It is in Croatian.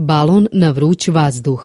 balon na vruć vazduh.